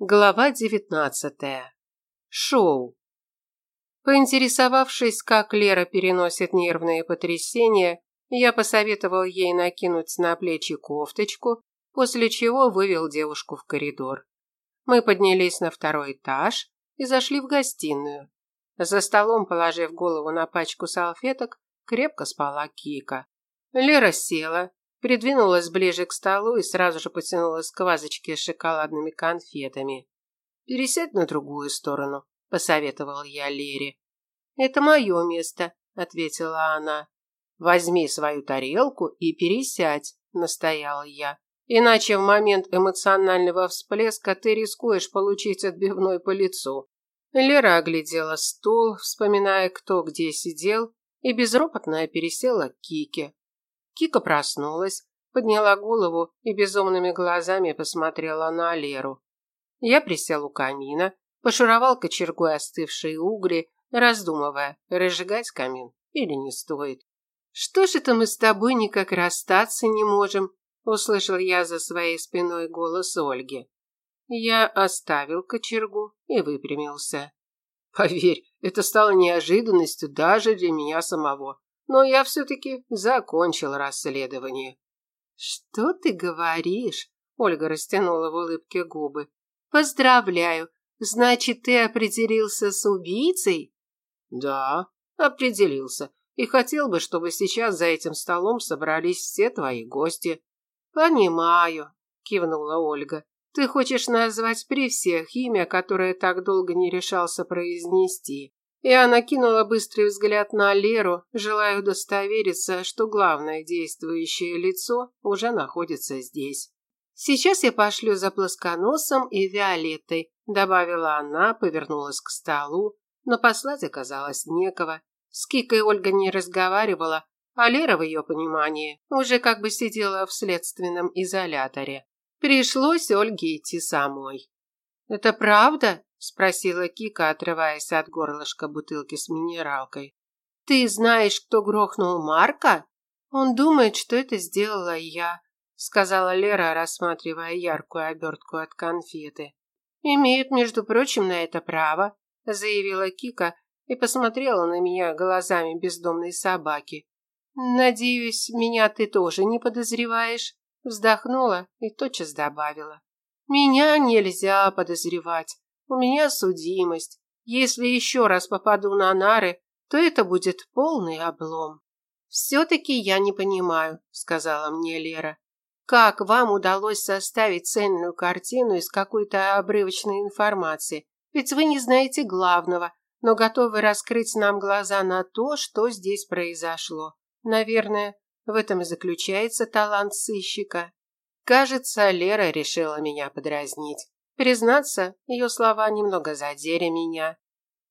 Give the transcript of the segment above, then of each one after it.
Глава девятнадцатая. Шоу. Поинтересовавшись, как Лера переносит нервные потрясения, я посоветовал ей накинуть на плечи кофточку, после чего вывел девушку в коридор. Мы поднялись на второй этаж и зашли в гостиную. За столом, положив голову на пачку салфеток, крепко спала Кика. Лера села, придвинулась ближе к столу и сразу же потянулась к вазочке с шоколадными конфетами. «Пересядь на другую сторону», – посоветовал я Лере. «Это мое место», – ответила она. «Возьми свою тарелку и пересядь», – настояла я. «Иначе в момент эмоционального всплеска ты рискуешь получить отбивной по лицу». Лера оглядела стол, вспоминая, кто где сидел, и безропотно пересела к Кике. Кика проснулась, подняла голову и безумными глазами посмотрела на Леру. Я присел у камина, пошуровал кочергой остывшие угли, раздумывая, разжигать камин или не стоит. «Что же это мы с тобой никак расстаться не можем?» – услышал я за своей спиной голос Ольги. Я оставил кочергу и выпрямился. Поверь, это стало неожиданностью даже для меня самого но я все-таки закончил расследование. «Что ты говоришь?» – Ольга растянула в улыбке губы. «Поздравляю. Значит, ты определился с убийцей?» «Да, определился. И хотел бы, чтобы сейчас за этим столом собрались все твои гости». «Понимаю», – кивнула Ольга. «Ты хочешь назвать при всех имя, которое так долго не решался произнести. Я накинула быстрый взгляд на Леру, желая удостовериться, что главное действующее лицо уже находится здесь. «Сейчас я пошлю за плосконосом и Виолеттой», добавила она, повернулась к столу, но послать оказалось некого. С Кикой Ольга не разговаривала, а Лера, в ее понимании, уже как бы сидела в следственном изоляторе. Пришлось Ольге идти самой. «Это правда?» – спросила Кика, отрываясь от горлышка бутылки с минералкой. «Ты знаешь, кто грохнул Марка?» «Он думает, что это сделала я», – сказала Лера, рассматривая яркую обертку от конфеты. «Имеет, между прочим, на это право», – заявила Кика и посмотрела на меня глазами бездомной собаки. «Надеюсь, меня ты тоже не подозреваешь?» Вздохнула и тотчас добавила. «Меня нельзя подозревать. У меня судимость. Если еще раз попаду на нары, то это будет полный облом. Все-таки я не понимаю, сказала мне Лера. Как вам удалось составить цельную картину из какой-то обрывочной информации? Ведь вы не знаете главного, но готовы раскрыть нам глаза на то, что здесь произошло. Наверное, в этом и заключается талант сыщика. Кажется, Лера решила меня подразнить. Признаться, ее слова немного задели меня.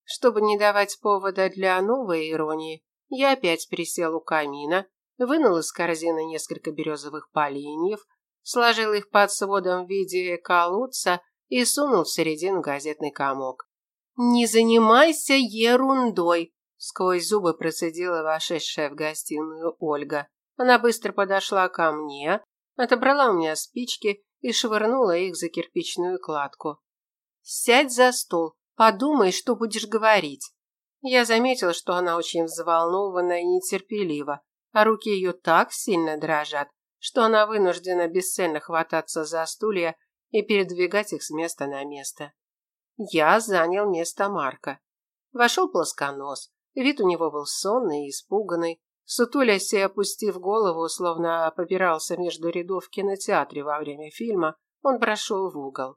Чтобы не давать повода для новой иронии, я опять присел у камина, вынул из корзины несколько березовых поленьев, сложил их под сводом в виде колодца и сунул в середину газетный комок. «Не занимайся ерундой!» Сквозь зубы процедила вошедшая в гостиную Ольга. Она быстро подошла ко мне, отобрала у меня спички и швырнула их за кирпичную кладку. «Сядь за стол, подумай, что будешь говорить». Я заметила, что она очень взволнована и нетерпелива, а руки ее так сильно дрожат, что она вынуждена бесцельно хвататься за стулья и передвигать их с места на место. Я занял место Марка. Вошел плосконос, вид у него был сонный и испуганный, Сутулясь и опустив голову, словно побирался между рядов в кинотеатре во время фильма, он прошел в угол.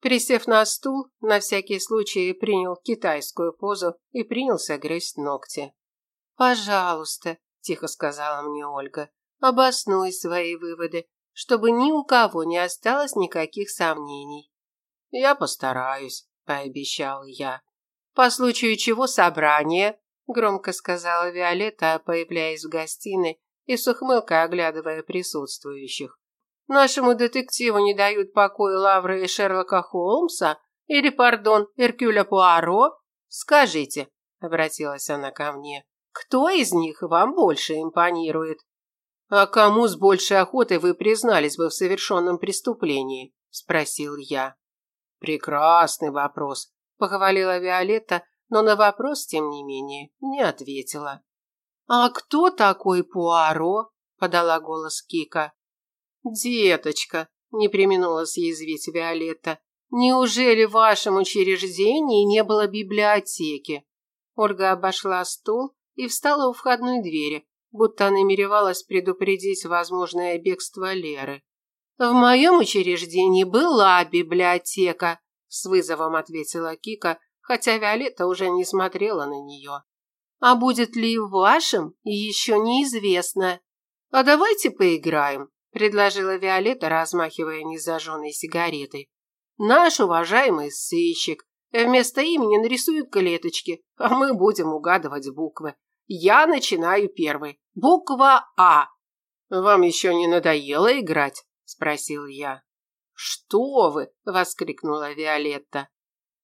Присев на стул, на всякий случай принял китайскую позу и принялся грызть ногти. «Пожалуйста», – тихо сказала мне Ольга, – «обоснуй свои выводы, чтобы ни у кого не осталось никаких сомнений». «Я постараюсь», – пообещал я. «По случаю чего собрание?» Громко сказала Виолетта, появляясь в гостиной и с ухмылкой оглядывая присутствующих. Нашему детективу не дают покоя Лавры и Шерлока Холмса или, пардон, Эркюля Пуаро? Скажите, обратилась она ко мне, кто из них вам больше импонирует? А кому с большей охотой вы признались бы в совершенном преступлении? спросил я. Прекрасный вопрос, похвалила Виолетта, но на вопрос, тем не менее, не ответила. А кто такой Пуаро? подала голос Кика. Деточка, не преминула съязвить Виолетта. Неужели в вашем учреждении не было библиотеки? Ольга обошла стул и встала у входной двери, будто намеревалась предупредить возможное бегство Леры. В моем учреждении была библиотека, с вызовом ответила Кика, хотя Виолетта уже не смотрела на нее. А будет ли в вашем, еще неизвестно. А давайте поиграем, предложила Виолетта, размахивая незажженной сигаретой. Наш уважаемый сыщик вместо имени нарисует клеточки, а мы будем угадывать буквы. Я начинаю первый. Буква А. Вам еще не надоело играть? спросил я. Что вы? воскликнула Виолетта.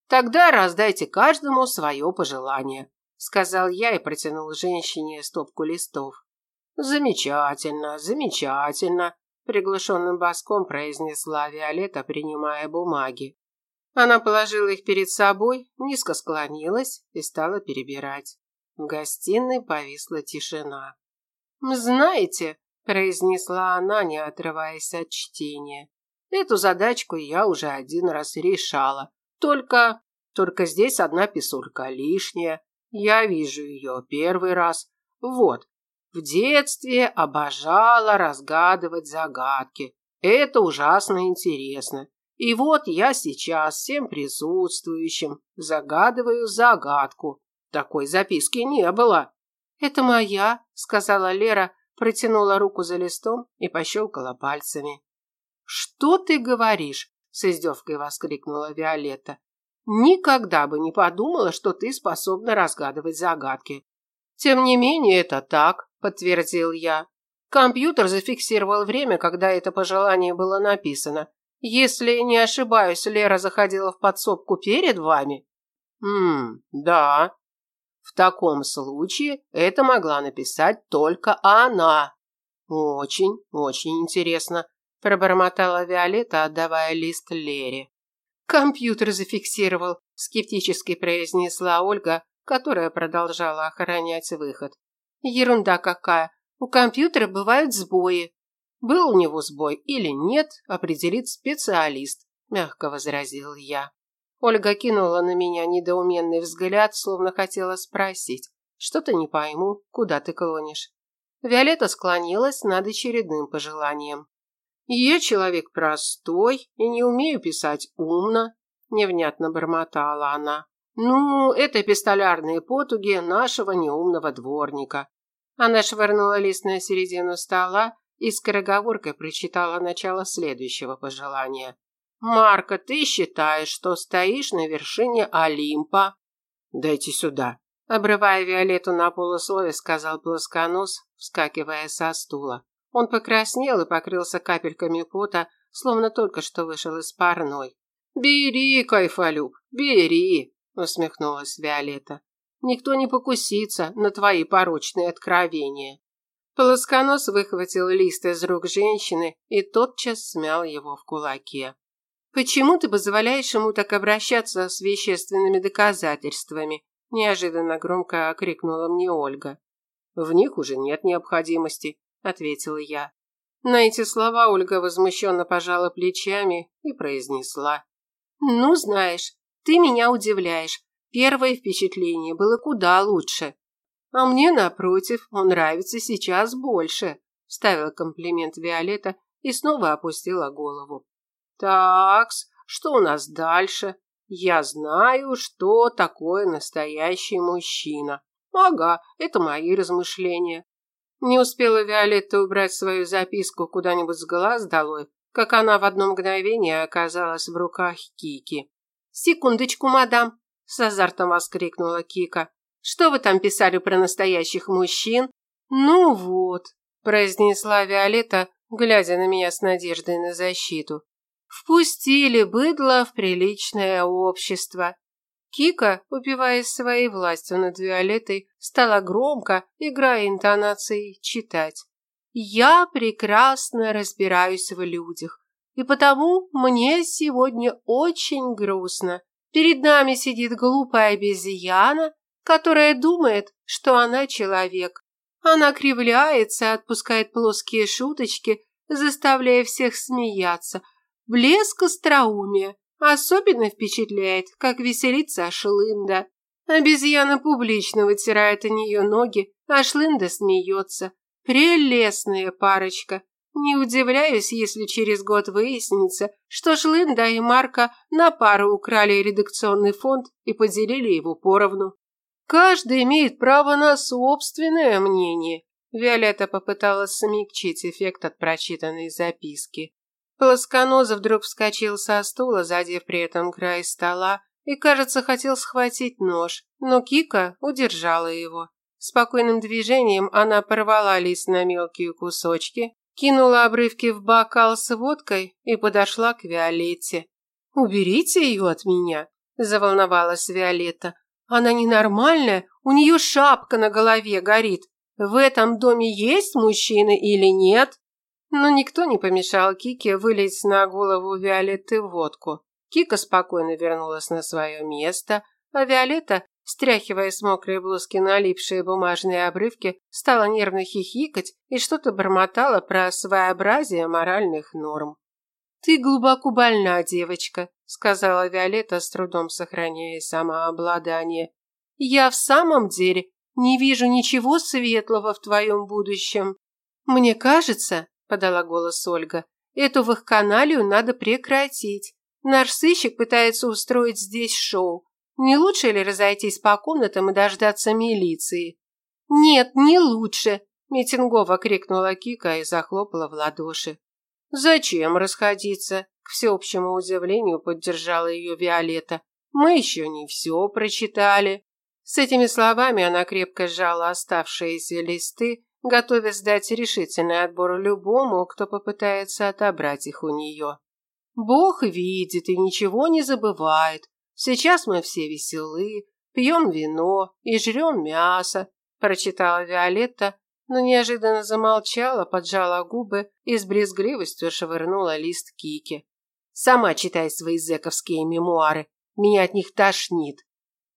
Тогда раздайте каждому свое пожелание, сказал я и протянул женщине стопку листов. Замечательно, замечательно, приглушенным баском произнесла Виолетта, принимая бумаги. Она положила их перед собой, низко склонилась и стала перебирать. В гостиной повисла тишина. «Знаете», – произнесла она, не отрываясь от чтения, – «эту задачку я уже один раз решала. Только... только здесь одна писулька лишняя. Я вижу ее первый раз. Вот, в детстве обожала разгадывать загадки. Это ужасно интересно. И вот я сейчас всем присутствующим загадываю загадку. Такой записки не было. Это моя, сказала Лера, протянула руку за листом и пощелкала пальцами. Что ты говоришь? С издевкой воскликнула Виолетта. Никогда бы не подумала, что ты способна разгадывать загадки. Тем не менее, это так, подтвердил я. Компьютер зафиксировал время, когда это пожелание было написано. Если не ошибаюсь, Лера заходила в подсобку перед вами? Хм, да. В таком случае это могла написать только она. Очень, очень интересно, пробормотала Виолетта, отдавая лист Лере. Компьютер зафиксировал, скептически произнесла Ольга, которая продолжала охранять выход. Ерунда какая. У компьютера бывают сбои. Был у него сбой или нет, определит специалист, мягко возразил я. Ольга кинула на меня недоуменный взгляд, словно хотела спросить. Что-то не пойму, куда ты клонишь. Виолетта склонилась над очередным пожеланием. Я человек простой и не умею писать умно, невнятно бормотала она. Ну, это пистолярные потуги нашего неумного дворника. Она швырнула лист на середину стола и скороговоркой прочитала начало следующего пожелания. «Марка, ты считаешь, что стоишь на вершине Олимпа?» «Дайте сюда», – обрывая Виолетту на полуслове, сказал плосконос, вскакивая со стула. Он покраснел и покрылся капельками пота, словно только что вышел из парной. «Бери, Кайфалюк, бери!» – усмехнулась Виолетта. «Никто не покусится на твои порочные откровения». Полосконос выхватил лист из рук женщины и тотчас смял его в кулаке. «Почему ты позволяешь ему так обращаться с вещественными доказательствами?» неожиданно громко окрикнула мне Ольга. «В них уже нет необходимости», – ответила я. На эти слова Ольга возмущенно пожала плечами и произнесла. «Ну, знаешь, ты меня удивляешь. Первое впечатление было куда лучше. А мне, напротив, он нравится сейчас больше», – ставила комплимент Виолетта и снова опустила голову. Такс, что у нас дальше? Я знаю, что такое настоящий мужчина. Ага, это мои размышления. Не успела Виолетта убрать свою записку куда-нибудь с глаз долой, как она в одно мгновение оказалась в руках Кики. «Секундочку, мадам!» – с азартом воскликнула Кика. «Что вы там писали про настоящих мужчин?» «Ну вот», – произнесла Виолетта, глядя на меня с надеждой на защиту. Впустили быдло в приличное общество. Кика, упиваясь своей властью над Виолеттой, стала громко, играя интонацией, читать. «Я прекрасно разбираюсь в людях. И потому мне сегодня очень грустно. Перед нами сидит глупая обезьяна, которая думает, что она человек. Она кривляется, отпускает плоские шуточки, заставляя всех смеяться. Блеск остроумия. Особенно впечатляет, как веселится Шлында. Обезьяна публично вытирает о нее ноги, а Шлында смеется. Прелестная парочка. Не удивляюсь, если через год выяснится, что Шлында и Марка на пару украли редакционный фонд и поделили его поровну. Каждый имеет право на собственное мнение. Виолетта попыталась смягчить эффект от прочитанной записки. Плосконозов вдруг вскочил со стула, задев при этом край стола, и, кажется, хотел схватить нож, но Кика удержала его. Спокойным движением она порвала лист на мелкие кусочки, кинула обрывки в бокал с водкой и подошла к Виолетте. «Уберите ее от меня», – заволновалась Виолетта. «Она ненормальная, у нее шапка на голове горит. В этом доме есть мужчины или нет?» Но никто не помешал Кике вылить на голову Виолетты водку. Кика спокойно вернулась на свое место, а Виолетта, стряхивая с мокрой блузки налипшие бумажные обрывки, стала нервно хихикать и что-то бормотала про своеобразие моральных норм. «Ты глубоко больна, девочка», – сказала Виолетта, с трудом сохраняя самообладание. «Я в самом деле не вижу ничего светлого в твоем будущем. Мне кажется, – подала голос Ольга, – эту вахканалию надо прекратить. Наш сыщик пытается устроить здесь шоу. Не лучше ли разойтись по комнатам и дождаться милиции? Нет, не лучше, митингово крикнула Кика и захлопала в ладоши. Зачем расходиться? К всеобщему удивлению поддержала ее Виолетта. Мы еще не все прочитали. С этими словами она крепко сжала оставшиеся листы, готовясь дать решительный отбор любому, кто попытается отобрать их у нее. Бог видит и ничего не забывает. Сейчас мы все веселы, пьем вино и жрем мясо, прочитала Виолетта, но неожиданно замолчала, поджала губы и с брезгливостью швырнула лист Кики. Сама читай свои зэковские мемуары, меня от них тошнит.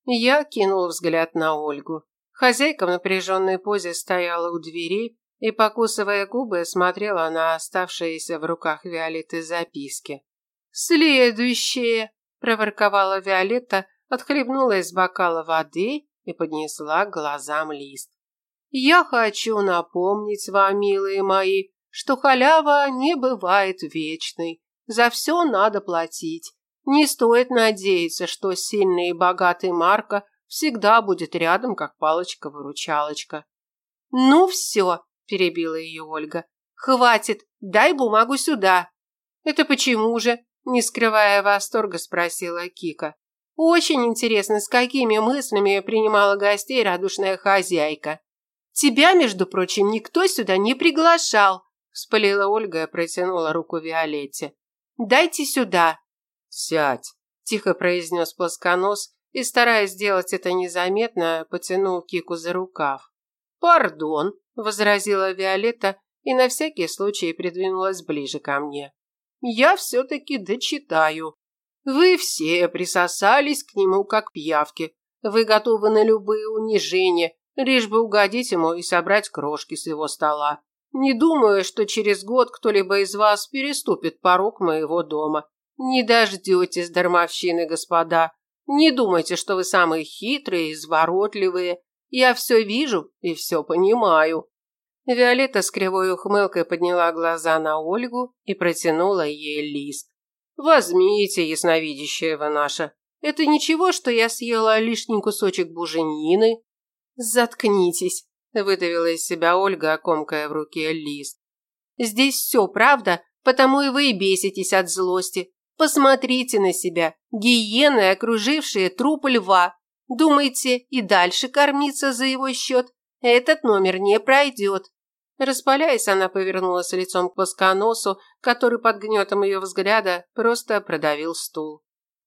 Я кинул взгляд на Ольгу. Хозяйка в напряженной позе стояла у двери и, покусывая губы, смотрела на оставшиеся в руках Виолетты записки. «Следующее!» – проворковала Виолетта, отхлебнула из бокала воды и поднесла к глазам лист. «Я хочу напомнить вам, милые мои, что халява не бывает вечной. За все надо платить. Не стоит надеяться, что сильный и богатый Марко всегда будет рядом, как палочка-выручалочка. «Ну все», – перебила ее Ольга. «Хватит, дай бумагу сюда». «Это почему же?» – не скрывая восторга, спросила Кика. «Очень интересно, с какими мыслями принимала гостей радушная хозяйка». «Тебя, между прочим, никто сюда не приглашал», – вспылила Ольга и протянула руку Виолетте. «Дайте сюда». «Сядь», – тихо произнес плосконос и, стараясь сделать это незаметно, потянул Кику за рукав. «Пардон», – возразила Виолетта и на всякий случай придвинулась ближе ко мне. «Я все-таки дочитаю. Вы все присосались к нему, как пьявки. Вы готовы на любые унижения, лишь бы угодить ему и собрать крошки с его стола. Не думаю, что через год кто-либо из вас переступит порог моего дома. Не дождетесь дармовщины, господа. Не думайте, что вы самые хитрые и изворотливые. Я все вижу и все понимаю». Виолетта с кривой ухмылкой подняла глаза на Ольгу и протянула ей лист. «Возьмите, ясновидящая вы наша. Это ничего, что я съела лишний кусочек буженины?» «Заткнитесь», – выдавила из себя Ольга, комкая в руке лист. «Здесь все правда, потому и вы беситесь от злости. Посмотрите на себя, гиены, окружившие труп льва. Думаете, и дальше кормиться за его счет? Этот номер не пройдет. Распаляясь, она повернулась лицом к плосконосу, который под гнетом ее взгляда просто продавил стул.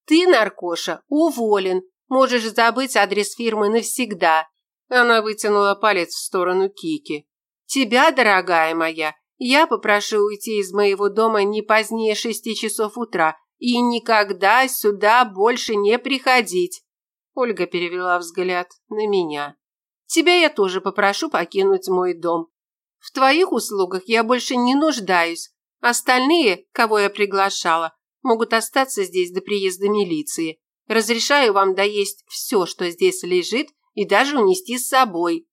«Ты, наркоша, уволен. Можешь забыть адрес фирмы навсегда». Она вытянула палец в сторону Кики. «Тебя, дорогая моя, Я попрошу уйти из моего дома не позднее шести часов утра и никогда сюда больше не приходить. Ольга перевела взгляд на меня. Тебя я тоже попрошу покинуть мой дом. В твоих услугах я больше не нуждаюсь. Остальные, кого я приглашала, могут остаться здесь до приезда милиции. Разрешаю вам доесть все, что здесь лежит, и даже унести с собой».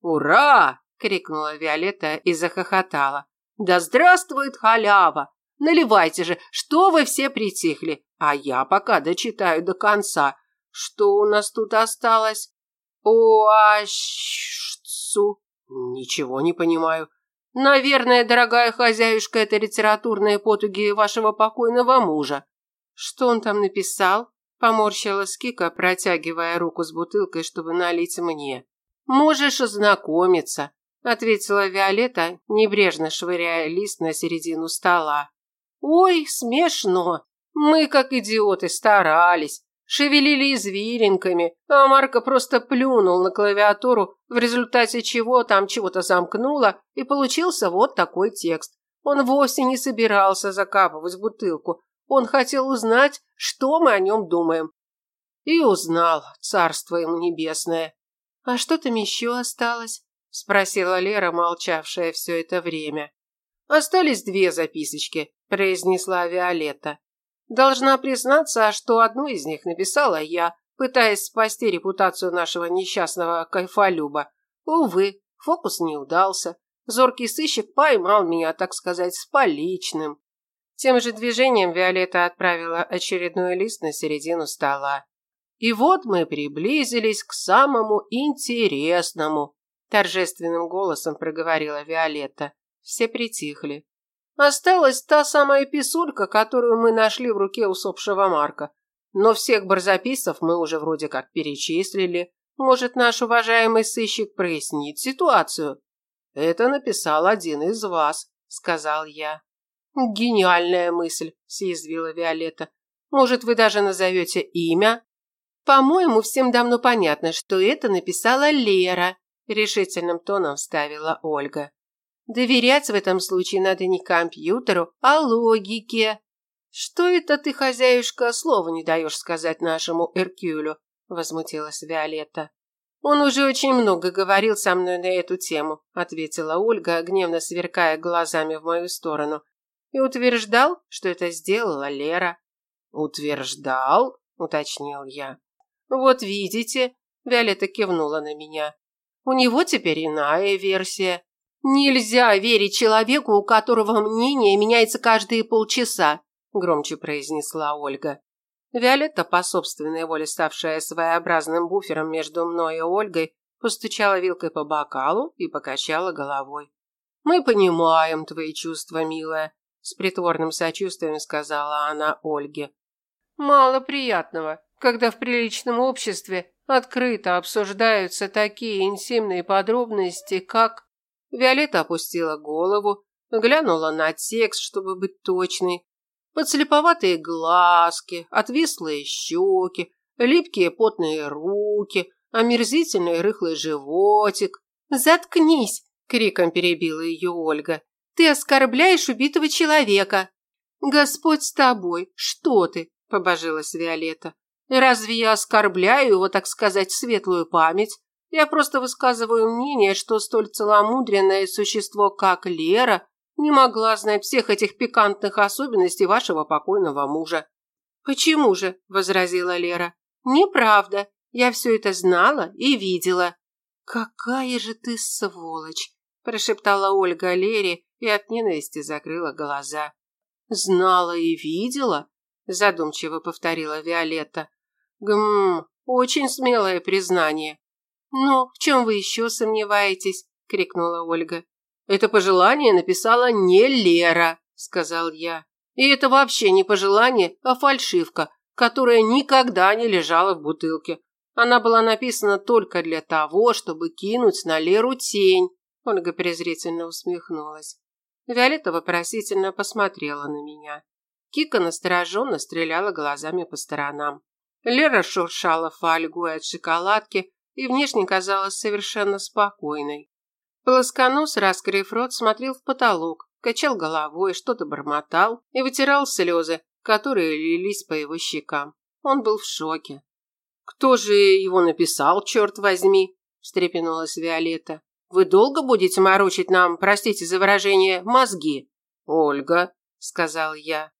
«Ура!» – крикнула Виолетта и захохотала. «Да здравствует халява! Наливайте же, что вы все притихли? А я пока дочитаю до конца. Что у нас тут осталось? Оащцу. Ничего не понимаю. Наверное, дорогая хозяюшка, это литературные потуги вашего покойного мужа. Что он там написал? Поморщилась Кика, протягивая руку с бутылкой, чтобы налить мне. Можешь ознакомиться, ответила Виолетта, небрежно швыряя лист на середину стола. Ой, смешно. Мы, как идиоты, старались, шевелили извилинками, а Марко просто плюнул на клавиатуру, в результате чего там чего-то замкнуло, и получился вот такой текст. Он вовсе не собирался закапывать бутылку. Он хотел узнать, что мы о нем думаем. И узнал, царство ему небесное. «А что там еще осталось?» – спросила Лера, молчавшая все это время. «Остались две записочки произнесла Виолетта. Должна признаться, что одну из них написала я, пытаясь спасти репутацию нашего несчастного кайфолюба. Увы, фокус не удался. Зоркий сыщик поймал меня, так сказать, с поличным. Тем же движением Виолетта отправила очередной лист на середину стола. И вот мы приблизились к самому интересному, торжественным голосом проговорила Виолетта. Все притихли. Осталась та самая писулька, которую мы нашли в руке усопшего Марка. Но всех барзаписцев мы уже вроде как перечислили. Может, наш уважаемый сыщик прояснит ситуацию? Это написал один из вас, сказал я. Гениальная мысль, съязвила Виолетта. Может, вы даже назовете имя? По-моему, всем давно понятно, что это написала Лера, решительным тоном вставила Ольга. Доверять в этом случае надо не компьютеру, а логике. Что это ты, хозяюшка, слова не даешь сказать нашему Эркюлю? Возмутилась Виолетта. Он уже очень много говорил со мной на эту тему, ответила Ольга, гневно сверкая глазами в мою сторону. И утверждал, что это сделала Лера. Утверждал? уточнил я. Вот видите, Виолетта кивнула на меня. У него теперь иная версия. «Нельзя верить человеку, у которого мнение меняется каждые полчаса», громче произнесла Ольга. Виолетта, по собственной воле ставшая своеобразным буфером между мной и Ольгой, постучала вилкой по бокалу и покачала головой. «Мы понимаем твои чувства, милая», с притворным сочувствием сказала она Ольге. «Мало приятного, когда в приличном обществе открыто обсуждаются такие интимные подробности, как Виолетта опустила голову, глянула на текст, чтобы быть точной. Подслеповатые глазки, отвислые щеки, липкие потные руки, омерзительный рыхлый животик. «Заткнись!» – криком перебила ее Ольга. «Ты оскорбляешь убитого человека!» «Господь с тобой! Что ты?» – побожилась Виолетта. «Разве я оскорбляю его, так сказать, светлую память? Я просто высказываю мнение, что столь целомудренное существо, как Лера, не могла знать всех этих пикантных особенностей вашего покойного мужа. «Почему же?» – возразила Лера. «Неправда. Я все это знала и видела». «Какая же ты сволочь!» – прошептала Ольга Лере и от ненависти закрыла глаза. «Знала и видела?» – задумчиво повторила Виолетта. «Гм, очень смелое признание. «Ну, в чем вы еще сомневаетесь?» – крикнула Ольга. «Это пожелание написала не Лера», – сказал я. «И это вообще не пожелание, а фальшивка, которая никогда не лежала в бутылке. Она была написана только для того, чтобы кинуть на Леру тень». Ольга презрительно усмехнулась. Виолетта вопросительно посмотрела на меня. Кика настороженно стреляла глазами по сторонам. Лера шуршала фольгой от шоколадки, и внешне казалась совершенно спокойной. Плосконос, раскрыв рот, смотрел в потолок, качал головой, что-то бормотал и вытирал слезы, которые лились по его щекам. Он был в шоке. «Кто же его написал, черт возьми?» – встрепенулась Виолетта. «Вы долго будете морочить нам, простите за выражение, мозги?» «Ольга», – сказал я.